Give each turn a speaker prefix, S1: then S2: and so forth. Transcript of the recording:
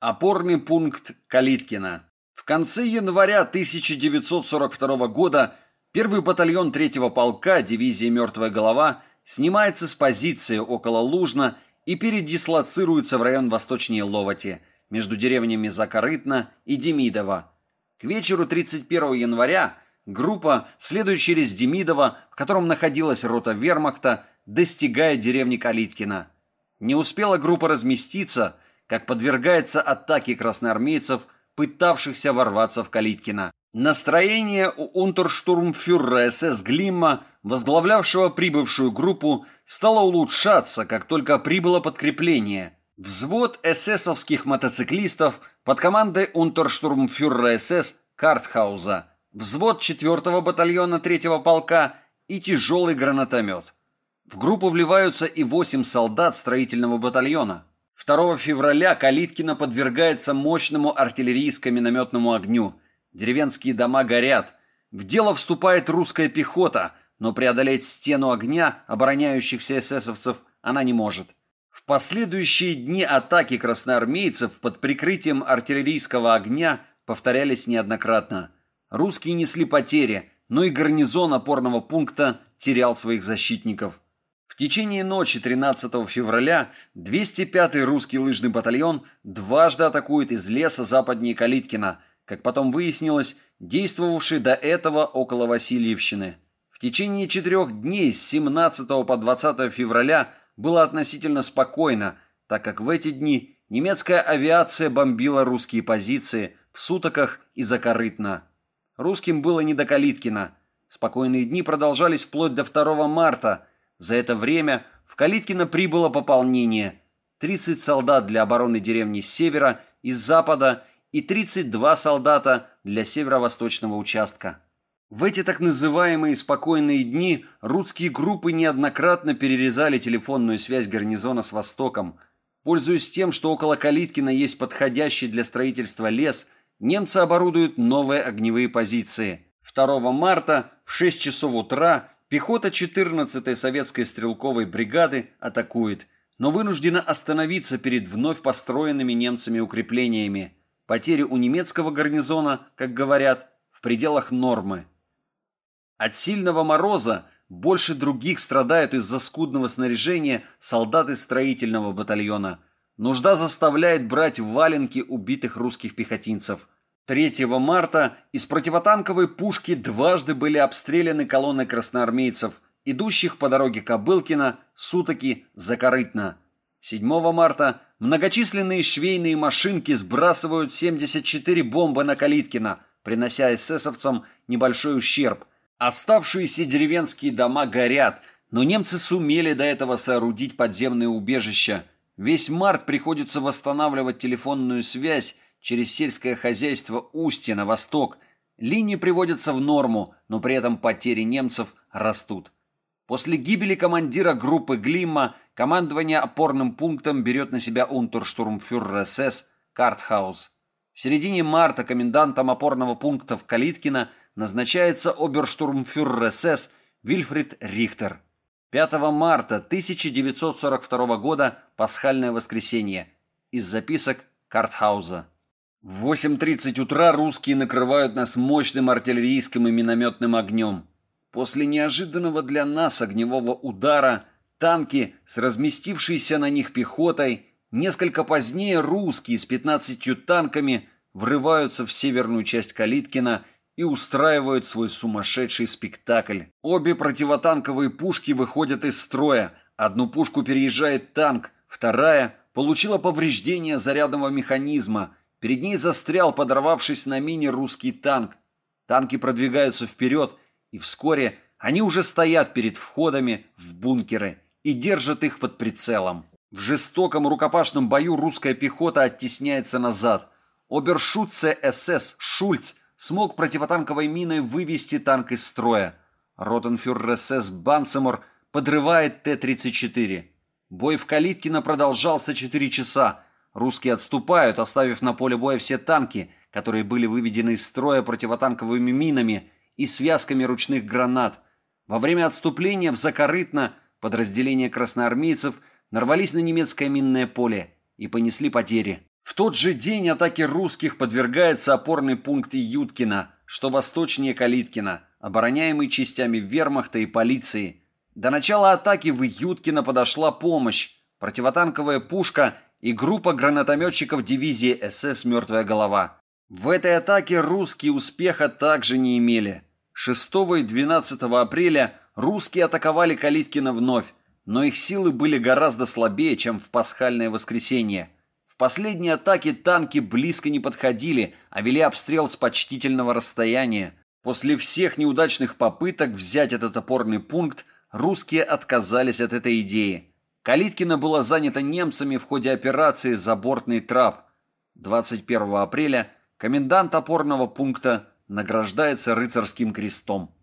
S1: Опорный пункт Калиткина. В конце января 1942 года первый батальон третьего полка дивизии «Мертвая голова» снимается с позиции около Лужна и передислоцируется в район восточнее Ловати, между деревнями Закорытно и Демидово. К вечеру 31 января группа, следуя через Демидово, в котором находилась рота вермахта, достигает деревни Калиткина. Не успела группа разместиться, как подвергается атаке красноармейцев, пытавшихся ворваться в Калиткино. Настроение у унтерштурмфюрера СС Глимма, возглавлявшего прибывшую группу, стало улучшаться, как только прибыло подкрепление. Взвод эсэсовских мотоциклистов под командой унтерштурмфюрера СС Картхауза, взвод 4-го батальона 3-го полка и тяжелый гранатомет. В группу вливаются и 8 солдат строительного батальона. 2 февраля Калиткина подвергается мощному артиллерийско-минометному огню – Деревенские дома горят. В дело вступает русская пехота, но преодолеть стену огня обороняющихся эсэсовцев она не может. В последующие дни атаки красноармейцев под прикрытием артиллерийского огня повторялись неоднократно. Русские несли потери, но и гарнизон опорного пункта терял своих защитников. В течение ночи 13 февраля 205-й русский лыжный батальон дважды атакует из леса западнее Калиткина – как потом выяснилось, действовавший до этого около Васильевщины. В течение четырех дней с 17 по 20 февраля было относительно спокойно, так как в эти дни немецкая авиация бомбила русские позиции в Сутоках и Закорытно. Русским было не до Калиткина. Спокойные дни продолжались вплоть до 2 марта. За это время в Калиткино прибыло пополнение. 30 солдат для обороны деревни с севера и с запада и 32 солдата для северо-восточного участка. В эти так называемые спокойные дни русские группы неоднократно перерезали телефонную связь гарнизона с Востоком. Пользуясь тем, что около Калиткина есть подходящий для строительства лес, немцы оборудуют новые огневые позиции. 2 марта в 6 часов утра пехота 14-й советской стрелковой бригады атакует, но вынуждена остановиться перед вновь построенными немцами укреплениями. Потери у немецкого гарнизона, как говорят, в пределах нормы. От сильного мороза больше других страдают из-за скудного снаряжения солдаты строительного батальона. Нужда заставляет брать валенки убитых русских пехотинцев. 3 марта из противотанковой пушки дважды были обстреляны колонны красноармейцев, идущих по дороге Кобылкина, Сутоки, Закорытно. 7 марта многочисленные швейные машинки сбрасывают 74 бомбы на Калиткина, принося эсэсовцам небольшой ущерб. Оставшиеся деревенские дома горят, но немцы сумели до этого соорудить подземные убежища. Весь март приходится восстанавливать телефонную связь через сельское хозяйство Устья на восток. Линии приводятся в норму, но при этом потери немцев растут. После гибели командира группы Глимма Командование опорным пунктом берет на себя унтерштурмфюрер СС Картхаус. В середине марта комендантом опорного пункта в Калиткино назначается оберштурмфюрер СС Вильфрид Рихтер. 5 марта 1942 года пасхальное воскресенье. Из записок Картхауза. В 8.30 утра русские накрывают нас мощным артиллерийским и минометным огнем. После неожиданного для нас огневого удара – Танки с разместившейся на них пехотой, несколько позднее русские с 15 танками врываются в северную часть Калиткина и устраивают свой сумасшедший спектакль. Обе противотанковые пушки выходят из строя. Одну пушку переезжает танк, вторая получила повреждение зарядного механизма. Перед ней застрял, подорвавшись на мине, русский танк. Танки продвигаются вперед, и вскоре они уже стоят перед входами в бункеры и держит их под прицелом. В жестоком рукопашном бою русская пехота оттесняется назад. Обершутце СС Шульц смог противотанковой миной вывести танк из строя. Ротенфюрер СС Бансемор подрывает Т-34. Бой в Калиткино продолжался 4 часа. Русские отступают, оставив на поле боя все танки, которые были выведены из строя противотанковыми минами и связками ручных гранат. Во время отступления в Закорытно – подразделения красноармейцев нарвались на немецкое минное поле и понесли потери. В тот же день атаке русских подвергается опорный пункт Юткина, что восточнее Калиткина, обороняемый частями вермахта и полиции. До начала атаки в Юткино подошла помощь, противотанковая пушка и группа гранатометчиков дивизии СС «Мертвая голова». В этой атаке русские успеха также не имели. 6 и 12 апреля русские атаковали Калиткино вновь, но их силы были гораздо слабее, чем в пасхальное воскресенье. В последней атаке танки близко не подходили, а вели обстрел с почтительного расстояния. После всех неудачных попыток взять этот опорный пункт, русские отказались от этой идеи. Калиткино было занято немцами в ходе операции «Забортный трап». 21 апреля комендант опорного пункта награждается рыцарским крестом.